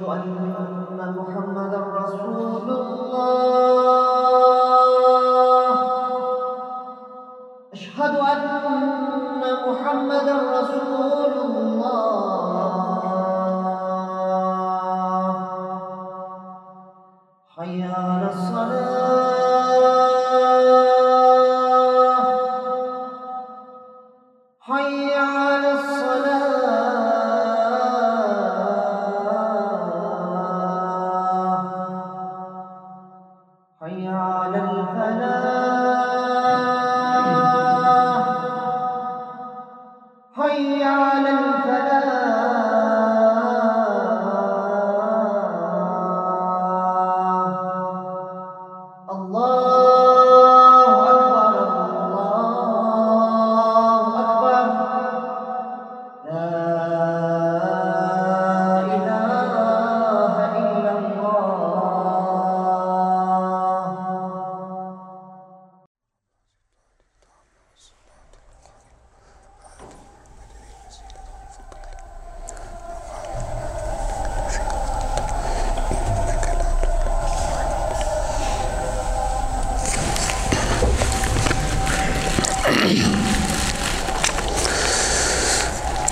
أشهد أن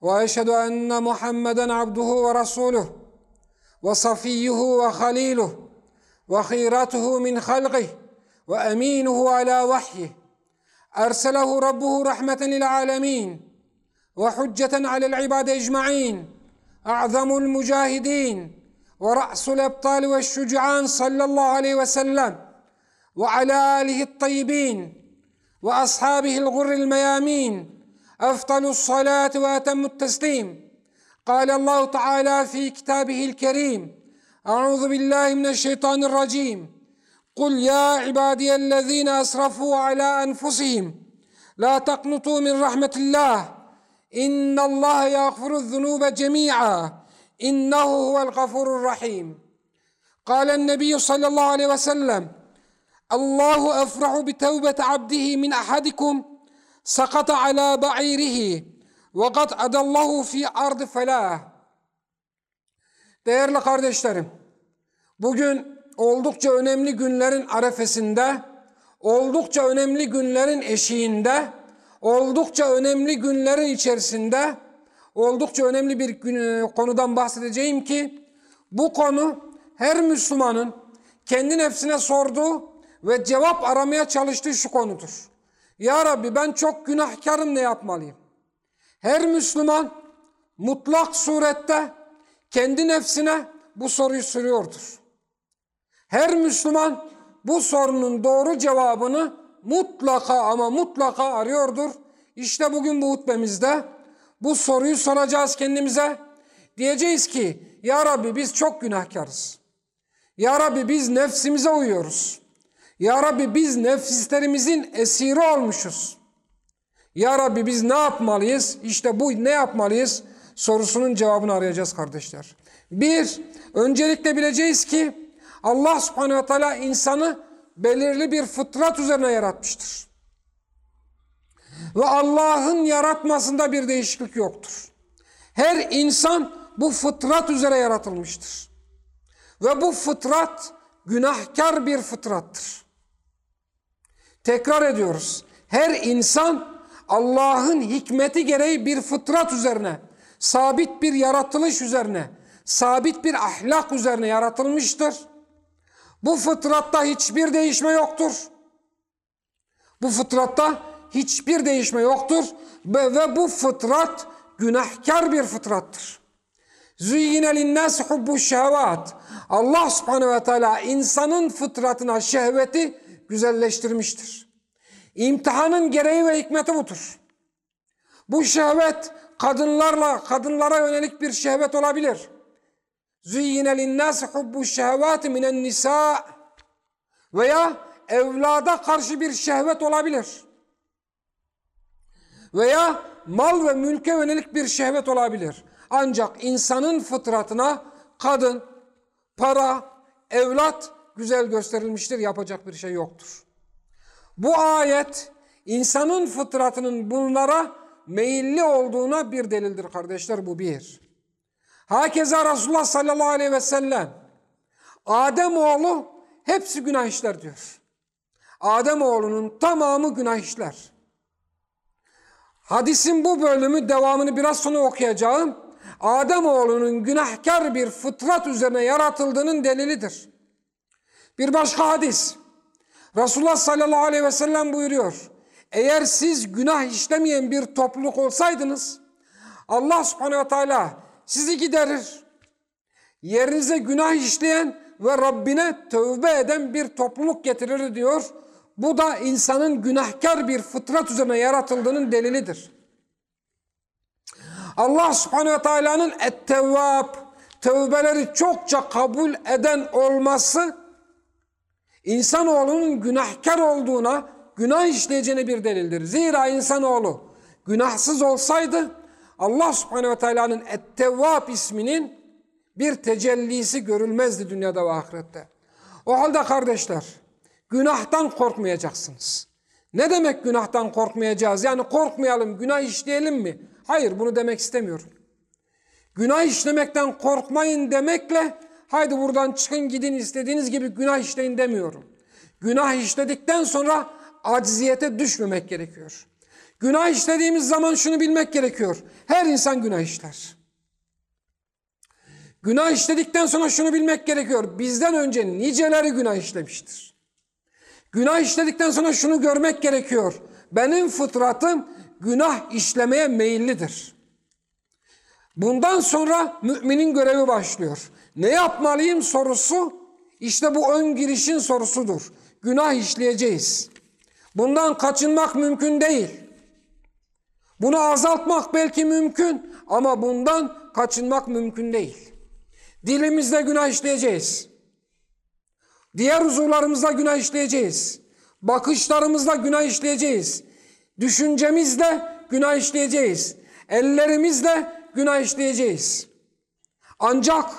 وأشهد أن محمدا عبده ورسوله وصفيه وخليله وخيرته من خلقه وأمينه على وحيه. أرسله ربه رحمة للعالمين وحجة على العباد أجمعين أعظم المجاهدين ورأس الأبطال والشجعان صلى الله عليه وسلم وعلى آله الطيبين وأصحابه الغر الميامين أفضل الصلاة وأتم التسليم. قال الله تعالى في كتابه الكريم أعوذ بالله من الشيطان الرجيم. قل يا عبادي الذين أسرفوا على أنفسهم لا تقنطوا من رحمة الله. إن الله يغفر الذنوب جميعا. إنه هو الغفور الرحيم. قال النبي صلى الله عليه وسلم الله أفرح بتوبة عبده من أحدكم sakata ala ba'irihi ve kad adallahu fi ardı felah. Değerli kardeşlerim, bugün oldukça önemli günlerin arefesinde, oldukça önemli günlerin eşiğinde, oldukça önemli günlerin içerisinde, oldukça önemli bir e, konudan bahsedeceğim ki, bu konu her Müslümanın kendi nefsine sorduğu ve cevap aramaya çalıştığı şu konudur. Ya Rabbi ben çok günahkarım ne yapmalıyım? Her Müslüman mutlak surette kendi nefsine bu soruyu soruyordur. Her Müslüman bu sorunun doğru cevabını mutlaka ama mutlaka arıyordur. İşte bugün bu hutbemizde bu soruyu soracağız kendimize. Diyeceğiz ki Ya Rabbi biz çok günahkarız. Ya Rabbi biz nefsimize uyuyoruz. Ya Rabbi biz nefislerimizin esiri olmuşuz. Ya Rabbi biz ne yapmalıyız? İşte bu ne yapmalıyız? Sorusunun cevabını arayacağız kardeşler. Bir, öncelikle bileceğiz ki Allah subhanehu ve teala insanı belirli bir fıtrat üzerine yaratmıştır. Ve Allah'ın yaratmasında bir değişiklik yoktur. Her insan bu fıtrat üzere yaratılmıştır. Ve bu fıtrat günahkar bir fıtrattır. Tekrar ediyoruz. Her insan Allah'ın hikmeti gereği bir fıtrat üzerine, sabit bir yaratılış üzerine, sabit bir ahlak üzerine yaratılmıştır. Bu fıtratta hiçbir değişme yoktur. Bu fıtratta hiçbir değişme yoktur ve, ve bu fıtrat günahkar bir fıtrattır. Züyyine linnâsi hubbu şehvat. Allah subhanehu ve teala insanın fıtratına şehveti güzelleştirmiştir. İmtihanın gereği ve hikmeti budur. Bu şehvet kadınlarla kadınlara yönelik bir şehvet olabilir. Züyyine linnâsi hubbu şehvâti minen nisa veya evlada karşı bir şehvet olabilir. Veya mal ve mülke yönelik bir şehvet olabilir. Ancak insanın fıtratına kadın, para, evlat güzel gösterilmiştir. Yapacak bir şey yoktur. Bu ayet insanın fıtratının bunlara meyilli olduğuna bir delildir kardeşler bu bir. Hakeza Resulullah sallallahu aleyhi ve sellem Adem oğlu hepsi günah işler diyor. Adem oğlunun tamamı günah işler. Hadisin bu bölümü devamını biraz sonra okuyacağım. Adem oğlunun günahkar bir fıtrat üzerine yaratıldığının delilidir. Bir başka hadis. Resulullah sallallahu aleyhi ve sellem buyuruyor. Eğer siz günah işlemeyen bir topluluk olsaydınız Allah subhanehu ve teala sizi giderir. Yerinize günah işleyen ve Rabbine tövbe eden bir topluluk getirir diyor. Bu da insanın günahkar bir fıtrat üzerine yaratıldığının delilidir. Allah subhanehu ve teala'nın ettevvab, tövbeleri çokça kabul eden olması insanoğlunun günahkar olduğuna, günah işleyeceğine bir delildir. Zira insanoğlu günahsız olsaydı Allah subhanehu ve teala'nın ettevvab isminin bir tecellisi görülmezdi dünyada ve ahirette. O halde kardeşler, günahtan korkmayacaksınız. Ne demek günahtan korkmayacağız? Yani korkmayalım, günah işleyelim mi? Hayır, bunu demek istemiyorum. Günah işlemekten korkmayın demekle, haydi buradan çıkın gidin istediğiniz gibi günah işleyin demiyorum. Günah işledikten sonra acziyete düşmemek gerekiyor. Günah işlediğimiz zaman şunu bilmek gerekiyor. Her insan günah işler. Günah işledikten sonra şunu bilmek gerekiyor. Bizden önce niceleri günah işlemiştir. Günah işledikten sonra şunu görmek gerekiyor. Benim fıtratım günah işlemeye meyillidir. Bundan sonra müminin görevi başlıyor. Ne yapmalıyım sorusu işte bu ön girişin sorusudur. Günah işleyeceğiz. Bundan kaçınmak mümkün değil. Bunu azaltmak belki mümkün ama bundan kaçınmak mümkün değil. Dilimizde günah işleyeceğiz. Diğer uzuvlarımızda günah işleyeceğiz. Bakışlarımızda günah işleyeceğiz. Düşüncemizle günah işleyeceğiz. Ellerimizle günah işleyeceğiz. Ancak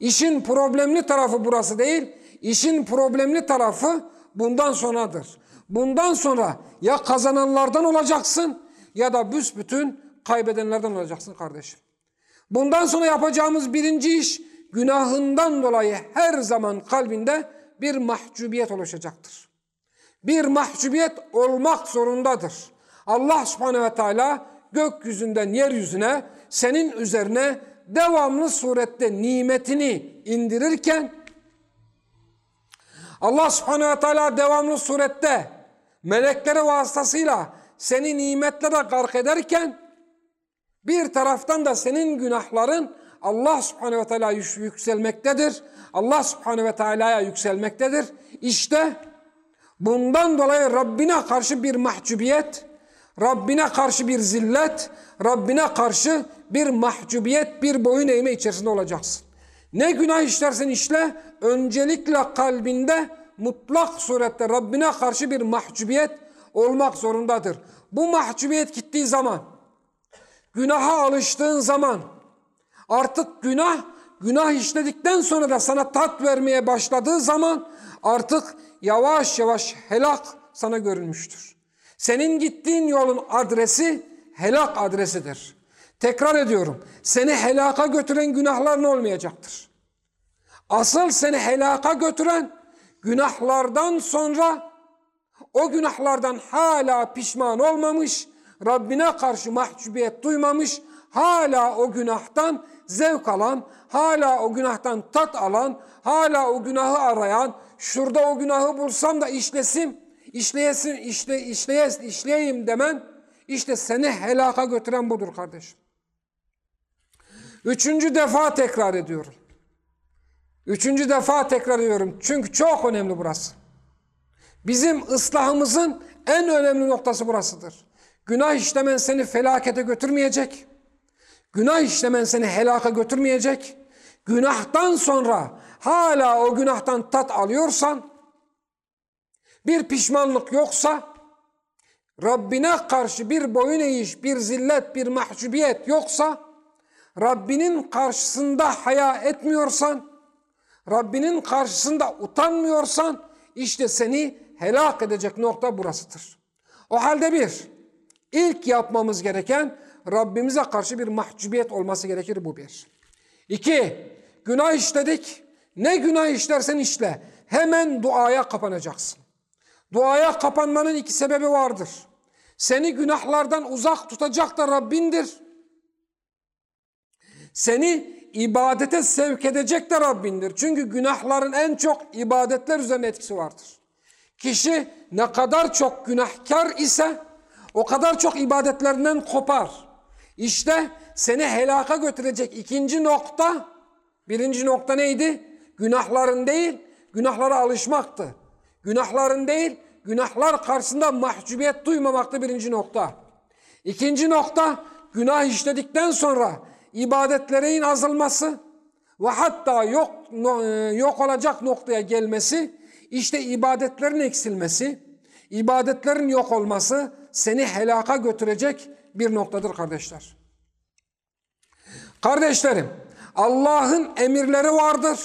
işin problemli tarafı burası değil. İşin problemli tarafı bundan sonradır. Bundan sonra ya kazananlardan olacaksın ya da büsbütün kaybedenlerden olacaksın kardeşim. Bundan sonra yapacağımız birinci iş günahından dolayı her zaman kalbinde bir mahcubiyet oluşacaktır. Bir mahcubiyet olmak zorundadır. Allah subhanehu ve teala gökyüzünden yeryüzüne senin üzerine devamlı surette nimetini indirirken Allah subhanehu teala devamlı surette melekleri vasıtasıyla seni nimetlere gark ederken bir taraftan da senin günahların Allah subhanehu ve teala yükselmektedir. Allah subhanehu ve teala'ya yükselmektedir. İşte bundan dolayı Rabbine karşı bir mahcubiyet, Rabbine karşı bir zillet, Rabbine karşı bir mahcubiyet, bir boyun eğme içerisinde olacaksın. Ne günah işlersen işle, öncelikle kalbinde mutlak surette Rabbine karşı bir mahcubiyet olmak zorundadır. Bu mahcubiyet gittiği zaman, günaha alıştığın zaman, artık günah, günah işledikten sonra da sana tat vermeye başladığı zaman artık yavaş yavaş helak sana görünmüştür. Senin gittiğin yolun adresi helak adresidir. Tekrar ediyorum. Seni helaka götüren günahların olmayacaktır. Asıl seni helaka götüren günahlardan sonra o günahlardan hala pişman olmamış, Rabbine karşı mahcubiyet duymamış, hala o günahtan zevk alan, hala o günahtan tat alan, hala o günahı arayan, şurada o günahı bulsam da işlesim, işleyesin, işle, işleyes, işleyeyim demen, işte seni helaka götüren budur kardeşim. Üçüncü defa tekrar ediyorum. Üçüncü defa tekrar ediyorum. Çünkü çok önemli burası. Bizim ıslahımızın en önemli noktası burasıdır. Günah işlemen seni felakete götürmeyecek. Günah işlemen seni helaka götürmeyecek. Günahtan sonra hala o günahtan tat alıyorsan, bir pişmanlık yoksa, Rabbine karşı bir boyun eğiş, bir zillet, bir mahcubiyet yoksa, Rabbinin karşısında haya etmiyorsan, Rabbinin karşısında utanmıyorsan, işte seni helak edecek nokta burasıdır. O halde bir, ilk yapmamız gereken Rabbimize karşı bir mahcubiyet olması gerekir bu bir. İki, günah işledik. Ne günah işlersen işle. Hemen duaya kapanacaksın. Duaya kapanmanın iki sebebi vardır. Seni günahlardan uzak tutacak da Rabbindir. Seni ibadete sevk edecek de Rabbindir. Çünkü günahların en çok ibadetler üzerine etkisi vardır. Kişi ne kadar çok günahkar ise o kadar çok ibadetlerinden kopar. İşte seni helaka götürecek ikinci nokta, birinci nokta neydi? Günahların değil, günahlara alışmaktı. Günahların değil, günahlar karşısında mahcubiyet duymamaktı birinci nokta. İkinci nokta, günah işledikten sonra ibadetlerin azalması ve hatta yok yok olacak noktaya gelmesi, işte ibadetlerin eksilmesi, ibadetlerin yok olması seni helaka götürecek bir noktadır kardeşler. Kardeşlerim, Allah'ın emirleri vardır.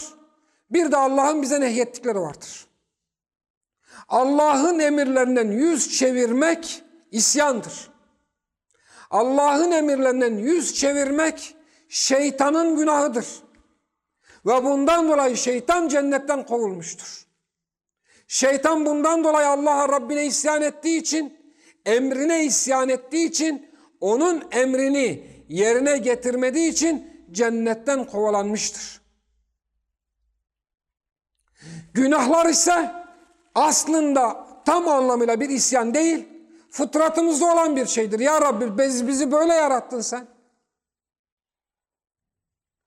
Bir de Allah'ın bize nehyettikleri vardır. Allah'ın emirlerinden yüz çevirmek isyandır. Allah'ın emirlerinden yüz çevirmek şeytanın günahıdır. Ve bundan dolayı şeytan cennetten kovulmuştur. Şeytan bundan dolayı Allah'a Rabbine isyan ettiği için, emrine isyan ettiği için, onun emrini yerine getirmediği için cennetten kovalanmıştır. Günahlar ise aslında tam anlamıyla bir isyan değil, fıtratımızda olan bir şeydir. Ya Rabbi biz, bizi böyle yarattın sen.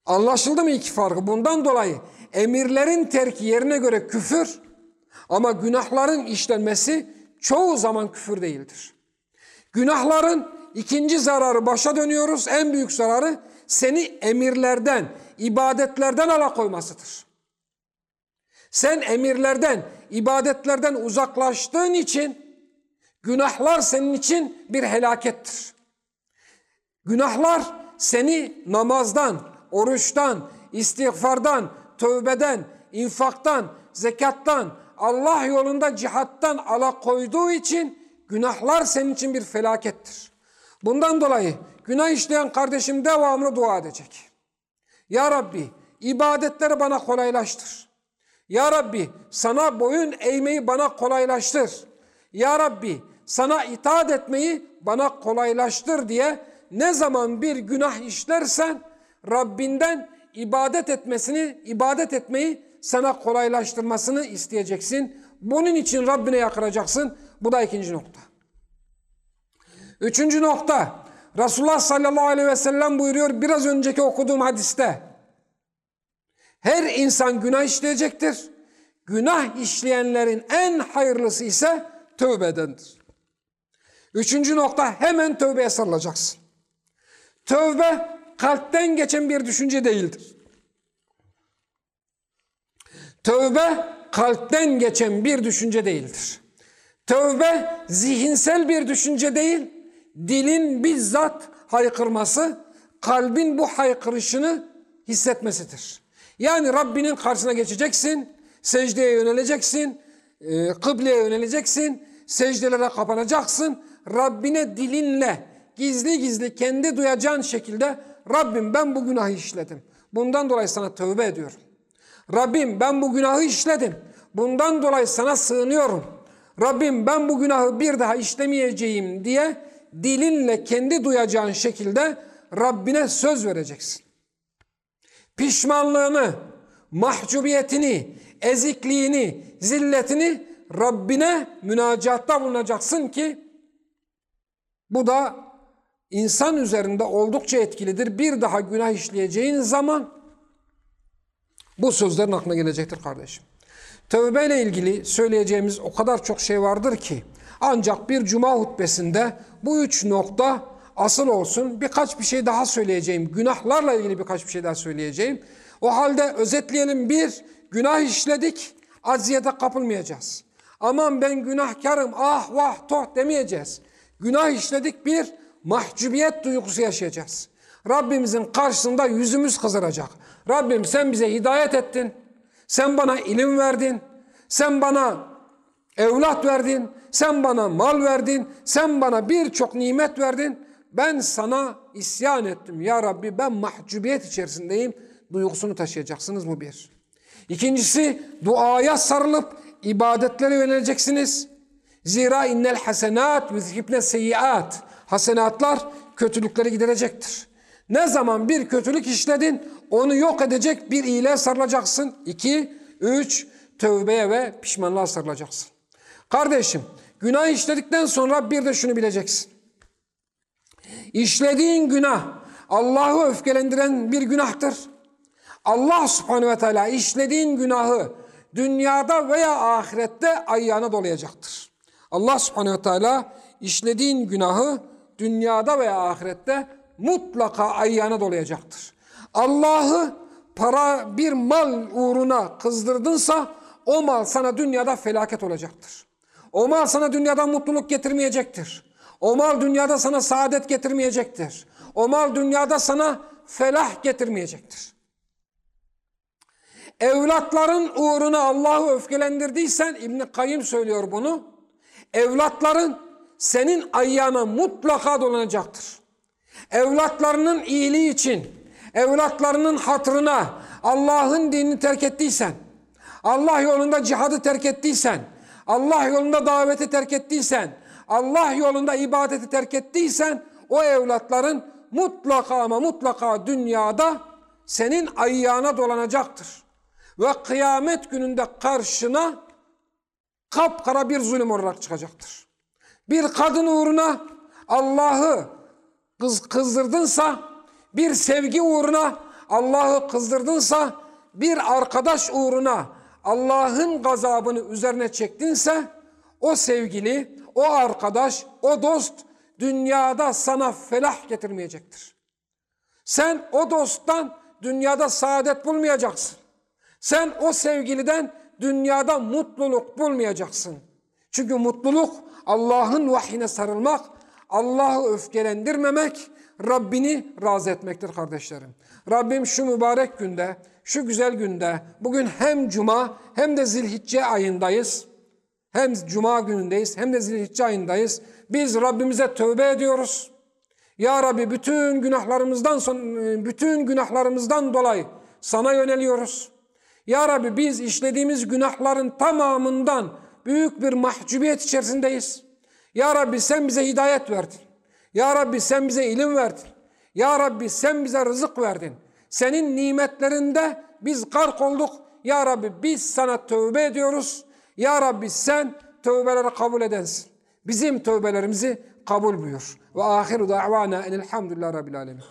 Anlaşıldı mı iki farkı? Bundan dolayı emirlerin terki yerine göre küfür ama günahların işlenmesi çoğu zaman küfür değildir. Günahların ikinci zararı başa dönüyoruz. En büyük zararı seni emirlerden, ibadetlerden alakoymasıdır. Sen emirlerden, ibadetlerden uzaklaştığın için günahlar senin için bir helakettir. Günahlar seni namazdan, oruçtan, istiğfardan, tövbeden, infaktan, zekattan, Allah yolunda cihattan alakoyduğu için günahlar senin için bir felakettir. Bundan dolayı günah işleyen kardeşim devamlı dua edecek. Ya Rabbi ibadetleri bana kolaylaştır. Ya Rabbi sana boyun eğmeyi bana kolaylaştır. Ya Rabbi sana itaat etmeyi bana kolaylaştır diye ne zaman bir günah işlersen Rabbinden ibadet etmesini, ibadet etmeyi sana kolaylaştırmasını isteyeceksin. Bunun için Rabbine yakıracaksın. Bu da ikinci nokta. Üçüncü nokta. Resulullah sallallahu aleyhi ve sellem buyuruyor biraz önceki okuduğum hadiste. Her insan günah işleyecektir. Günah işleyenlerin en hayırlısı ise tövbe edendir. Üçüncü nokta hemen tövbeye sarılacaksın. Tövbe kalpten geçen bir düşünce değildir. Tövbe kalpten geçen bir düşünce değildir. Tövbe zihinsel bir düşünce değil, dilin bizzat haykırması, kalbin bu haykırışını hissetmesidir. Yani Rabbinin karşısına geçeceksin, secdeye yöneleceksin, e, kıbleye yöneleceksin, secdelere kapanacaksın. Rabbine dilinle gizli gizli kendi duyacağın şekilde Rabbim ben bu günahı işledim. Bundan dolayı sana tövbe ediyorum. Rabbim ben bu günahı işledim. Bundan dolayı sana sığınıyorum. Rabbim ben bu günahı bir daha işlemeyeceğim diye dilinle kendi duyacağın şekilde Rabbine söz vereceksin. Pişmanlığını, mahcubiyetini, ezikliğini, zilletini Rabbine münacatta bulunacaksın ki bu da insan üzerinde oldukça etkilidir. Bir daha günah işleyeceğin zaman bu sözlerin aklına gelecektir kardeşim. Tövbe ile ilgili söyleyeceğimiz o kadar çok şey vardır ki ancak bir cuma hutbesinde bu üç nokta asıl olsun. Birkaç bir şey daha söyleyeceğim. Günahlarla ilgili birkaç bir şey daha söyleyeceğim. O halde özetleyelim. Bir, günah işledik. Acziyete kapılmayacağız. Aman ben günahkarım ah vah toh demeyeceğiz. Günah işledik bir mahcubiyet duygusu yaşayacağız. Rabbimizin karşısında yüzümüz kızaracak. Rabbim sen bize hidayet ettin. Sen bana ilim verdin. Sen bana evlat verdin. Sen bana mal verdin. Sen bana birçok nimet verdin. Ben sana isyan ettim. Ya Rabbi ben mahcubiyet içerisindeyim. Duygusunu taşıyacaksınız bu bir. İkincisi duaya sarılıp ibadetlere yöneleceksiniz. Zira innel hasenat yuzhibne seyyiat. Hasenatlar kötülükleri giderecektir. Ne zaman bir kötülük işledin onu yok edecek bir iyiliğe sarılacaksın. İki, üç, tövbeye ve pişmanlığa sarılacaksın. Kardeşim günah işledikten sonra bir de şunu bileceksin. İşlediğin günah Allah'ı öfkelendiren bir günahtır. Allah subhanehu ve teala işlediğin günahı dünyada veya ahirette ayağına dolayacaktır. Allah subhanehu ve teala işlediğin günahı dünyada veya ahirette mutlaka ayağına dolayacaktır. Allah'ı para bir mal uğruna kızdırdınsa o mal sana dünyada felaket olacaktır. O mal sana dünyada mutluluk getirmeyecektir. O mal dünyada sana saadet getirmeyecektir. O mal dünyada sana felah getirmeyecektir. Evlatların uğruna Allah'ı öfkelendirdiysen İbn Kayyım söylüyor bunu. Evlatların senin ayağına mutlaka dolanacaktır. Evlatlarının iyiliği için, evlatlarının hatırına Allah'ın dinini terk ettiysen, Allah yolunda cihadı terk ettiysen, Allah yolunda daveti terk ettiysen, Allah yolunda ibadeti terk ettiysen o evlatların mutlaka ama mutlaka dünyada senin ayağına dolanacaktır. Ve kıyamet gününde karşına kapkara bir zulüm olarak çıkacaktır. Bir kadın uğruna Allah'ı kız kızdırdınsa, bir sevgi uğruna Allah'ı kızdırdınsa, bir arkadaş uğruna Allah'ın gazabını üzerine çektinse, o sevgili, o arkadaş, o dost dünyada sana felah getirmeyecektir. Sen o dosttan dünyada saadet bulmayacaksın. Sen o sevgiliden dünyada mutluluk bulmayacaksın. Çünkü mutluluk Allah'ın vahyine sarılmak, Allah'ı öfkelendirmemek, Rabbini razı etmektir kardeşlerim. Rabbim şu mübarek günde, şu güzel günde, bugün hem cuma hem de zilhicce ayındayız. Hem cuma günündeyiz hem de zilhicce ayındayız. Biz Rabbimize tövbe ediyoruz. Ya Rabbi bütün günahlarımızdan bütün günahlarımızdan dolayı sana yöneliyoruz. Ya Rabbi biz işlediğimiz günahların tamamından büyük bir mahcubiyet içerisindeyiz. Ya Rabbi sen bize hidayet verdin. Ya Rabbi sen bize ilim verdin. Ya Rabbi sen bize rızık verdin. Senin nimetlerinde biz gark olduk. Ya Rabbi biz sana tövbe ediyoruz. Ya Rabbi sen tövbeleri kabul edensin. Bizim tövbelerimizi kabul buyur. Ve ahiru da'vana enelhamdülillah rabbil alemin.